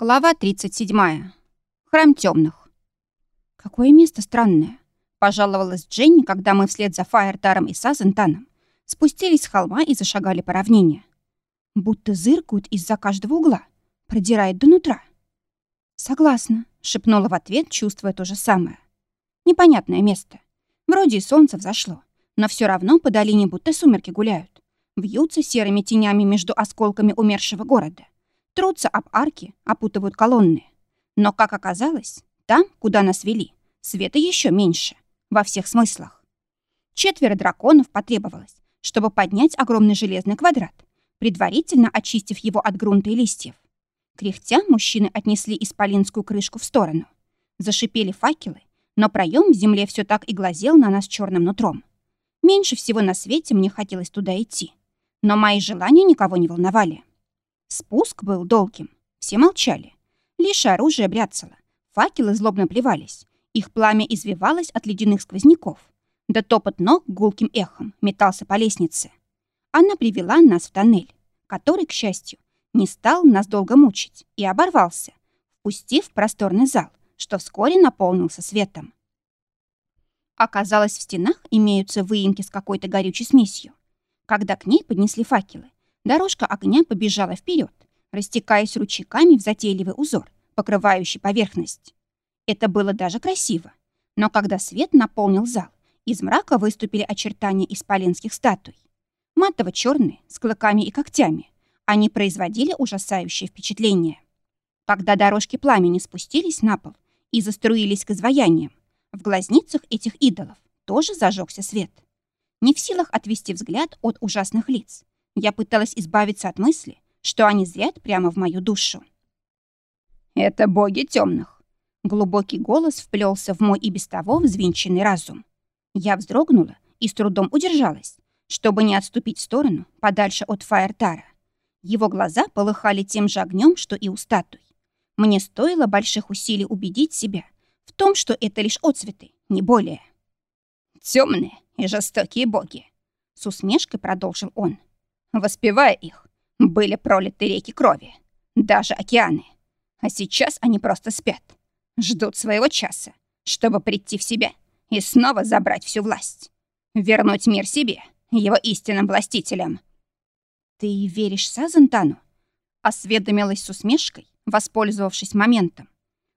Глава 37. Храм темных. Какое место странное, пожаловалась Дженни, когда мы вслед за Фаертаром и Сазентаном спустились с холма и зашагали по равнине. Будто зыркают из-за каждого угла, продирает до нутра. Согласна, шепнула в ответ, чувствуя то же самое. Непонятное место. Вроде и солнце взошло, но все равно по долине будто сумерки гуляют. Вьются серыми тенями между осколками умершего города трутся об арки, опутывают колонны. Но, как оказалось, там, куда нас вели, света еще меньше, во всех смыслах. Четверо драконов потребовалось, чтобы поднять огромный железный квадрат, предварительно очистив его от грунта и листьев. Кряхтя мужчины отнесли исполинскую крышку в сторону. Зашипели факелы, но проем в земле все так и глазел на нас черным нутром. Меньше всего на свете мне хотелось туда идти. Но мои желания никого не волновали. Спуск был долгим. Все молчали. Лишь оружие бряцало. Факелы злобно плевались. Их пламя извивалось от ледяных сквозняков. Да топот ног гулким эхом метался по лестнице. Она привела нас в тоннель, который, к счастью, не стал нас долго мучить и оборвался, впустив просторный зал, что вскоре наполнился светом. Оказалось, в стенах имеются выемки с какой-то горючей смесью. Когда к ней поднесли факелы, Дорожка огня побежала вперед, растекаясь ручейками в затейливый узор, покрывающий поверхность. Это было даже красиво. Но когда свет наполнил зал, из мрака выступили очертания исполинских статуй. Матово-черные, с клыками и когтями. Они производили ужасающее впечатление. Когда дорожки пламени спустились на пол и заструились к изваяниям, в глазницах этих идолов тоже зажегся свет. Не в силах отвести взгляд от ужасных лиц, я пыталась избавиться от мысли, что они зрят прямо в мою душу. «Это боги темных. Глубокий голос вплелся в мой и без того взвинченный разум. Я вздрогнула и с трудом удержалась, чтобы не отступить в сторону, подальше от Фаертара. Его глаза полыхали тем же огнем, что и у статуй. Мне стоило больших усилий убедить себя в том, что это лишь отцветы, не более. Темные и жестокие боги», — с усмешкой продолжил он. Воспевая их, были пролиты реки крови, даже океаны. А сейчас они просто спят, ждут своего часа, чтобы прийти в себя и снова забрать всю власть. Вернуть мир себе, его истинным властителям. «Ты веришь Сазантану?» Осведомилась с усмешкой, воспользовавшись моментом.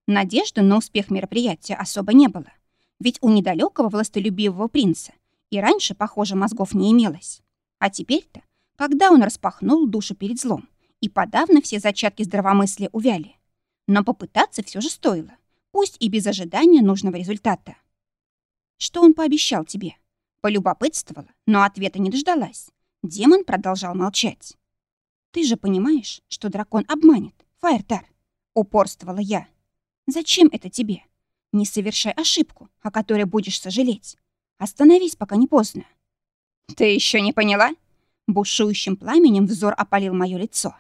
Надежды на успех мероприятия особо не было, ведь у недалекого властолюбивого принца и раньше, похоже, мозгов не имелось. А теперь-то когда он распахнул душу перед злом, и подавно все зачатки здравомыслия увяли. Но попытаться все же стоило, пусть и без ожидания нужного результата. Что он пообещал тебе? Полюбопытствовала, но ответа не дождалась. Демон продолжал молчать. «Ты же понимаешь, что дракон обманет, Фаертар?» — упорствовала я. «Зачем это тебе? Не совершай ошибку, о которой будешь сожалеть. Остановись, пока не поздно». «Ты еще не поняла?» Бушующим пламенем взор опалил мое лицо.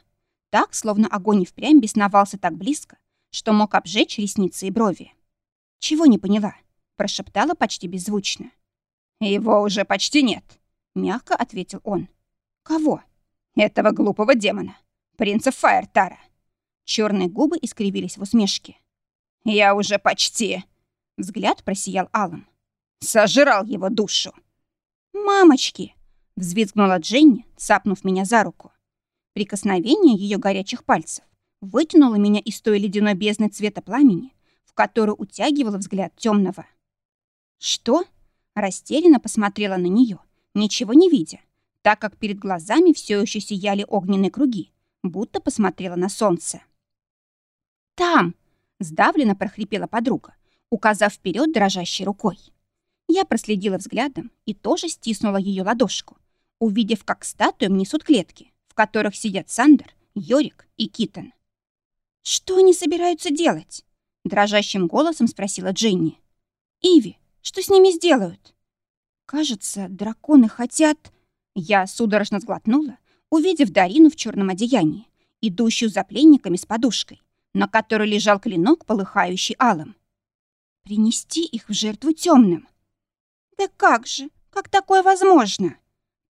Так, словно огонь и впрямь бесновался так близко, что мог обжечь ресницы и брови. «Чего не поняла?» — прошептала почти беззвучно. «Его уже почти нет», — мягко ответил он. «Кого?» «Этого глупого демона, принца Фаертара». Черные губы искривились в усмешке. «Я уже почти...» Взгляд просиял алым. «Сожрал его душу». «Мамочки!» Взвизгнула Дженни, цапнув меня за руку. Прикосновение ее горячих пальцев вытянуло меня из той ледяной бездны цвета пламени, в которую утягивало взгляд темного. «Что?» Растерянно посмотрела на нее, ничего не видя, так как перед глазами все еще сияли огненные круги, будто посмотрела на солнце. «Там!» — сдавленно прохрипела подруга, указав вперед дрожащей рукой. Я проследила взглядом и тоже стиснула ее ладошку, увидев, как статуям несут клетки, в которых сидят Сандер, Йорик и Китон. «Что они собираются делать?» — дрожащим голосом спросила Дженни. «Иви, что с ними сделают?» «Кажется, драконы хотят...» Я судорожно сглотнула, увидев Дарину в черном одеянии, идущую за пленниками с подушкой, на которой лежал клинок, полыхающий алым. «Принести их в жертву темным. «Да как же? Как такое возможно?»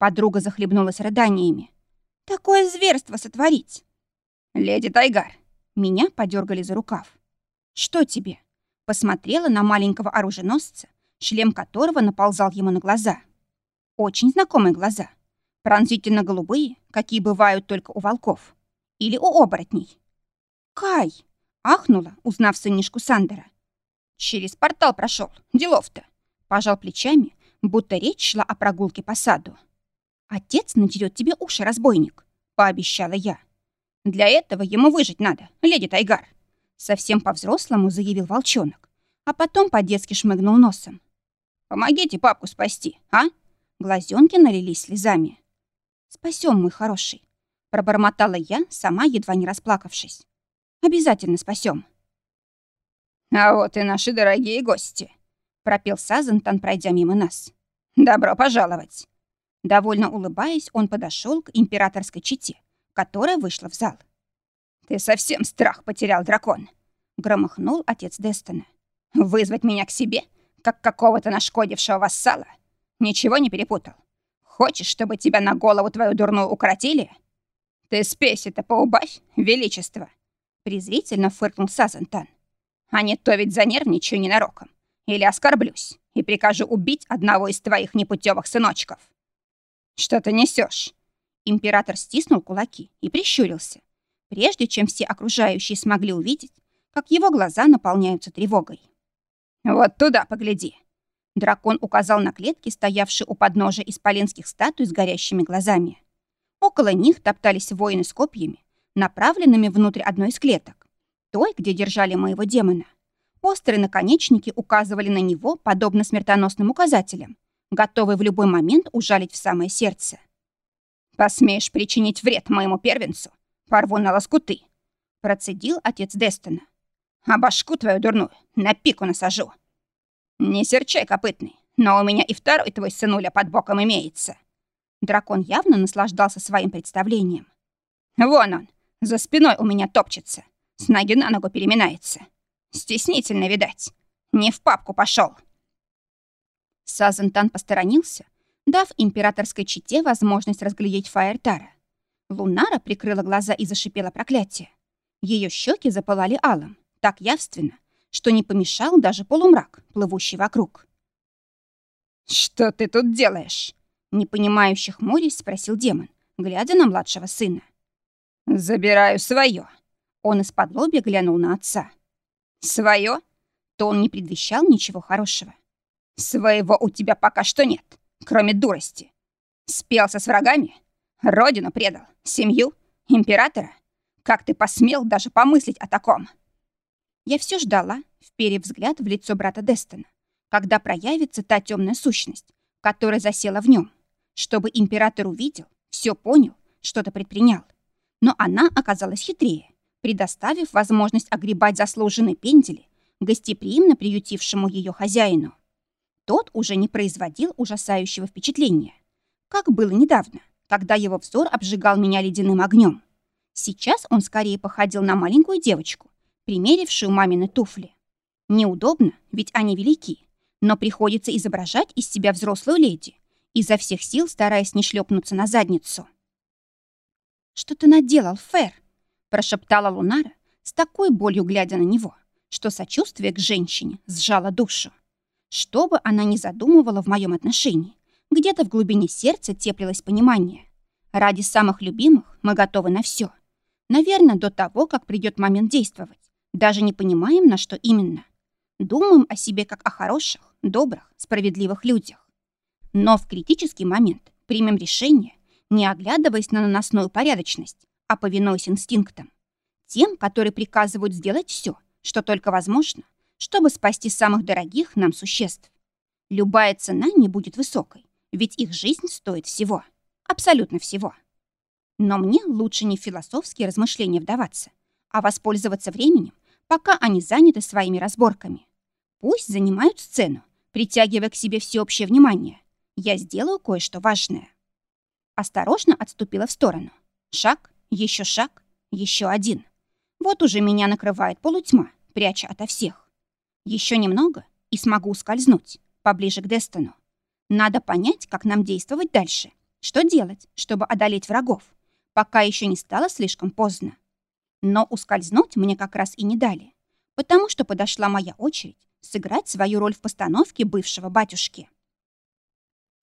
Подруга захлебнулась рыданиями. «Такое зверство сотворить!» «Леди Тайгар!» Меня подергали за рукав. «Что тебе?» Посмотрела на маленького оруженосца, шлем которого наползал ему на глаза. Очень знакомые глаза. Пронзительно-голубые, какие бывают только у волков. Или у оборотней. «Кай!» — ахнула, узнав сынишку Сандера. «Через портал прошел. Делов-то!» Пожал плечами, будто речь шла о прогулке по саду. «Отец надерет тебе уши, разбойник», — пообещала я. «Для этого ему выжить надо, леди Тайгар», — совсем по-взрослому заявил волчонок, а потом по-детски шмыгнул носом. «Помогите папку спасти, а?» Глазенки налились слезами. «Спасем, мой хороший», — пробормотала я, сама едва не расплакавшись. «Обязательно спасем. «А вот и наши дорогие гости», — пропел Сазантан, пройдя мимо нас. «Добро пожаловать!» Довольно улыбаясь, он подошел к императорской чете, которая вышла в зал. «Ты совсем страх потерял, дракон!» — громыхнул отец Дестона. «Вызвать меня к себе, как какого-то нашкодившего вассала? Ничего не перепутал? Хочешь, чтобы тебя на голову твою дурную укоротили? Ты спесь-то поубавь, величество!» Презрительно фыркнул Сазантан. «А не то ведь занервничаю ненароком. Или оскорблюсь и прикажу убить одного из твоих непутевых сыночков. Что ты несешь? Император стиснул кулаки и прищурился, прежде чем все окружающие смогли увидеть, как его глаза наполняются тревогой. «Вот туда погляди!» Дракон указал на клетки, стоявшие у подножия исполинских статуй с горящими глазами. Около них топтались воины с копьями, направленными внутрь одной из клеток, той, где держали моего демона. Острые наконечники указывали на него, подобно смертоносным указателям, готовые в любой момент ужалить в самое сердце. «Посмеешь причинить вред моему первенцу? Порву на лоскуты!» Процедил отец Дестона. «А башку твою дурную на пику насажу!» «Не серчай, копытный, но у меня и второй твой сынуля под боком имеется!» Дракон явно наслаждался своим представлением. «Вон он, за спиной у меня топчется, с ноги на ногу переминается. Стеснительно, видать. Не в папку пошел. Сазентан посторонился, дав императорской чете возможность разглядеть Фаертара. Лунара прикрыла глаза и зашипела проклятие. Ее щеки запылали алым, так явственно, что не помешал даже полумрак, плывущий вокруг. «Что ты тут делаешь?» Непонимающих хмурясь спросил демон, глядя на младшего сына. «Забираю свое. Он из-под лобья глянул на отца. Своё? То он не предвещал ничего хорошего. Своего у тебя пока что нет, кроме дурости. Спелся с врагами? Родину предал? Семью? Императора? Как ты посмел даже помыслить о таком? Я все ждала, вперев взгляд в лицо брата Дестона, когда проявится та темная сущность, которая засела в нем, чтобы император увидел, все понял, что-то предпринял. Но она оказалась хитрее предоставив возможность огребать заслуженные пендели гостеприимно приютившему ее хозяину. Тот уже не производил ужасающего впечатления, как было недавно, когда его взор обжигал меня ледяным огнем. Сейчас он скорее походил на маленькую девочку, примерившую мамины туфли. Неудобно, ведь они велики, но приходится изображать из себя взрослую леди, изо всех сил стараясь не шлепнуться на задницу. «Что ты наделал, Фэр?» прошептала Лунара с такой болью, глядя на него, что сочувствие к женщине сжало душу. Что бы она ни задумывала в моем отношении, где-то в глубине сердца теплилось понимание. Ради самых любимых мы готовы на все. Наверное, до того, как придет момент действовать. Даже не понимаем, на что именно. Думаем о себе как о хороших, добрых, справедливых людях. Но в критический момент примем решение, не оглядываясь на наносную порядочность, а повинуясь инстинктам. Тем, которые приказывают сделать все, что только возможно, чтобы спасти самых дорогих нам существ. Любая цена не будет высокой, ведь их жизнь стоит всего. Абсолютно всего. Но мне лучше не философские размышления вдаваться, а воспользоваться временем, пока они заняты своими разборками. Пусть занимают сцену, притягивая к себе всеобщее внимание. Я сделаю кое-что важное. Осторожно отступила в сторону. Шаг, еще шаг, еще один. Вот уже меня накрывает полутьма, пряча ото всех. Еще немного, и смогу скользнуть поближе к Дестону. Надо понять, как нам действовать дальше. Что делать, чтобы одолеть врагов, пока еще не стало слишком поздно. Но ускользнуть мне как раз и не дали, потому что подошла моя очередь сыграть свою роль в постановке бывшего батюшки.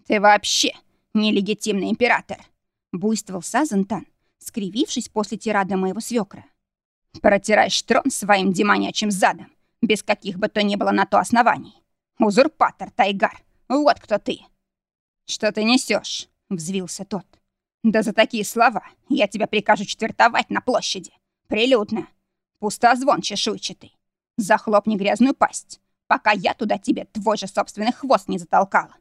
«Ты вообще нелегитимный император!» — буйствовал Сазентан, скривившись после тирады моего свекра. «Протираешь трон своим демонячим задом, без каких бы то ни было на то оснований. Узурпатор Тайгар, вот кто ты!» «Что ты несешь? взвился тот. «Да за такие слова я тебя прикажу четвертовать на площади. Прилюдно. Пустозвон чешуйчатый. Захлопни грязную пасть, пока я туда тебе твой же собственный хвост не затолкала.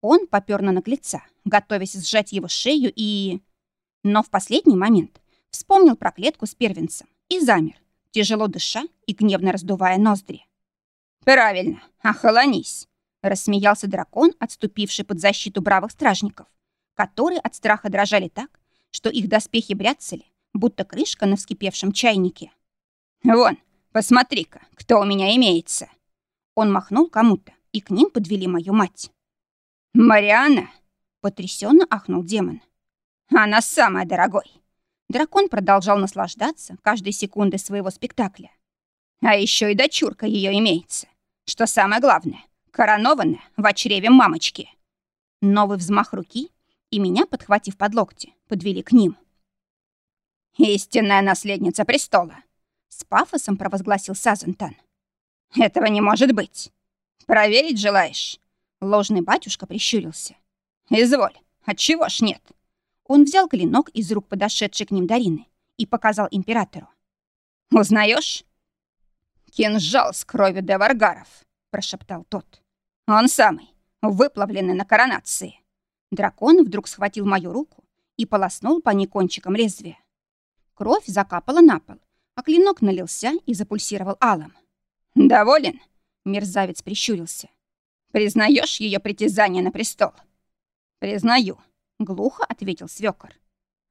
Он попёр на наглеца, готовясь сжать его шею и... Но в последний момент вспомнил про клетку с первенцем и замер, тяжело дыша и гневно раздувая ноздри. «Правильно, охолонись!» — рассмеялся дракон, отступивший под защиту бравых стражников, которые от страха дрожали так, что их доспехи бряцали, будто крышка на вскипевшем чайнике. «Вон, посмотри-ка, кто у меня имеется!» Он махнул кому-то, и к ним подвели мою мать. «Марианна!» — потрясенно ахнул демон. «Она самая дорогой!» Дракон продолжал наслаждаться каждой секундой своего спектакля. «А еще и дочурка ее имеется. Что самое главное, коронованная в чреве мамочки». Новый взмах руки, и меня, подхватив под локти, подвели к ним. «Истинная наследница престола!» — с пафосом провозгласил Сазентан. «Этого не может быть. Проверить желаешь?» Ложный батюшка прищурился. «Изволь, отчего ж нет?» Он взял клинок из рук подошедшей к ним Дарины и показал императору. «Узнаешь?» «Кинжал с кровью Деваргаров», — прошептал тот. «Он самый, выплавленный на коронации». Дракон вдруг схватил мою руку и полоснул по ней кончиком лезвия. Кровь закапала на пол, а клинок налился и запульсировал алым. «Доволен?» — мерзавец прищурился. Признаешь ее притязание на престол?» «Признаю», — глухо ответил свёкор.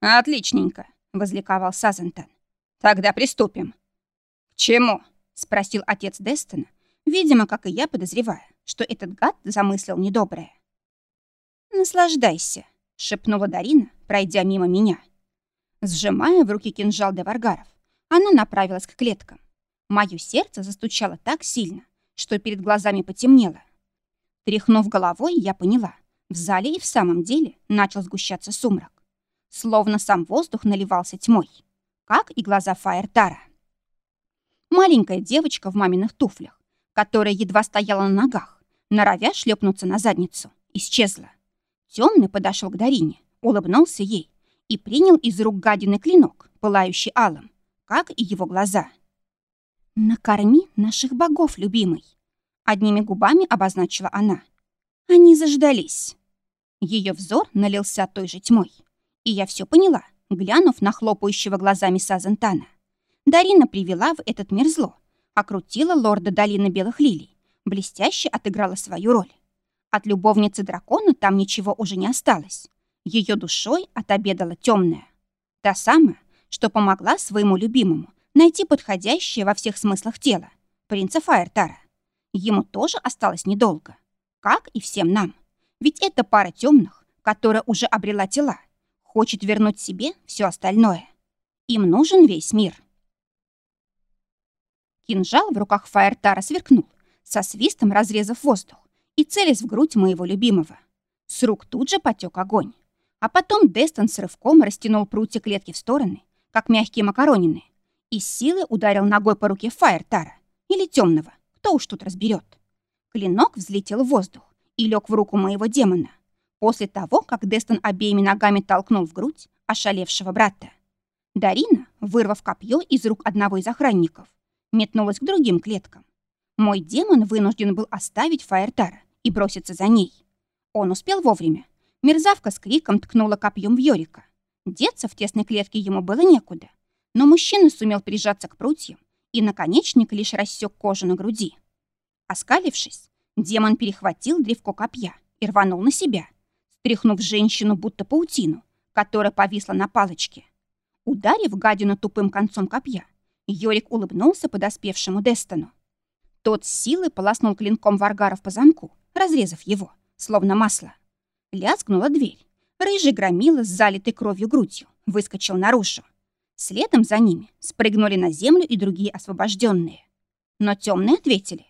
«Отличненько», — возликовал Сазентон. «Тогда приступим». «К чему?» — спросил отец Дестона, видимо, как и я, подозревая, что этот гад замыслил недоброе. «Наслаждайся», — шепнула Дарина, пройдя мимо меня. Сжимая в руки кинжал Деваргаров, она направилась к клеткам. Моё сердце застучало так сильно, что перед глазами потемнело. Тряхнув головой, я поняла. В зале и в самом деле начал сгущаться сумрак. Словно сам воздух наливался тьмой. Как и глаза Фаертара. Маленькая девочка в маминых туфлях, которая едва стояла на ногах, норовя шлепнуться на задницу, исчезла. Темный подошел к Дарине, улыбнулся ей и принял из рук гадины клинок, пылающий алым, как и его глаза. «Накорми наших богов, любимый!» Одними губами обозначила она. Они заждались. Ее взор налился той же тьмой. И я все поняла, глянув на хлопающего глазами Сазентана. Дарина привела в этот мир зло, окрутила лорда долины белых лилий, блестяще отыграла свою роль. От любовницы дракона там ничего уже не осталось. Ее душой отобедала темная. Та самая, что помогла своему любимому найти подходящее во всех смыслах тело, принца Фаертара. Ему тоже осталось недолго. Как и всем нам. Ведь это пара темных, которая уже обрела тела, хочет вернуть себе все остальное. Им нужен весь мир. Кинжал в руках Фаертара сверкнул, со свистом разрезав воздух и целясь в грудь моего любимого. С рук тут же потек огонь. А потом Дестон с рывком растянул прутья клетки в стороны, как мягкие макаронины, и с силы ударил ногой по руке Фаертара или темного, кто уж тут разберет. Клинок взлетел в воздух и лег в руку моего демона. После того, как Дестон обеими ногами толкнул в грудь ошалевшего брата. Дарина, вырвав копье из рук одного из охранников, метнулась к другим клеткам. Мой демон вынужден был оставить Фаертара и броситься за ней. Он успел вовремя. Мерзавка с криком ткнула копьем в Йорика. Деться в тесной клетке ему было некуда, но мужчина сумел прижаться к прутьям и наконечник лишь рассек кожу на груди. Оскалившись, демон перехватил древко копья и рванул на себя, стряхнув женщину будто паутину, которая повисла на палочке. Ударив гадину тупым концом копья, Йорик улыбнулся подоспевшему Дестону. Тот с силой полоснул клинком Варгаров по замку, разрезав его, словно масло. Лязгнула дверь. Рыжий громила с залитой кровью грудью выскочил наружу. Следом за ними спрыгнули на землю и другие освобожденные. Но темные ответили.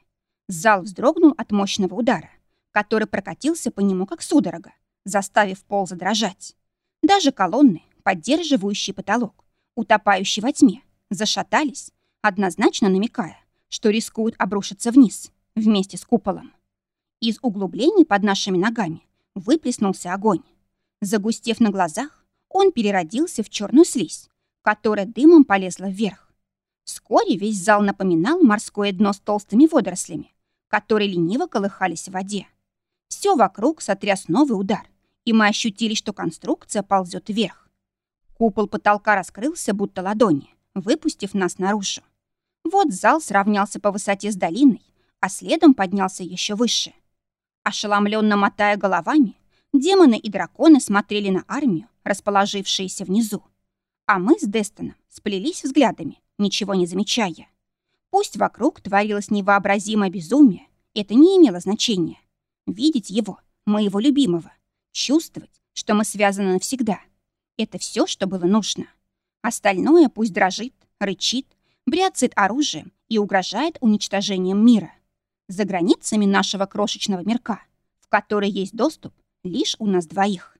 Зал вздрогнул от мощного удара, который прокатился по нему как судорога, заставив пол задрожать. Даже колонны, поддерживающие потолок, утопающие во тьме, зашатались, однозначно намекая, что рискуют обрушиться вниз вместе с куполом. Из углублений под нашими ногами выплеснулся огонь. Загустев на глазах, он переродился в черную слизь, которая дымом полезла вверх. Вскоре весь зал напоминал морское дно с толстыми водорослями, которые лениво колыхались в воде. Все вокруг сотряс новый удар, и мы ощутили, что конструкция ползет вверх. Купол потолка раскрылся, будто ладони, выпустив нас наружу. Вот зал сравнялся по высоте с долиной, а следом поднялся еще выше. Ошеломленно мотая головами, демоны и драконы смотрели на армию, расположившуюся внизу. А мы с Дестоном сплелись взглядами, ничего не замечая. Пусть вокруг творилось невообразимое безумие, это не имело значения. Видеть его, моего любимого, чувствовать, что мы связаны навсегда — это все, что было нужно. Остальное пусть дрожит, рычит, бряцает оружием и угрожает уничтожением мира. За границами нашего крошечного мирка, в который есть доступ лишь у нас двоих.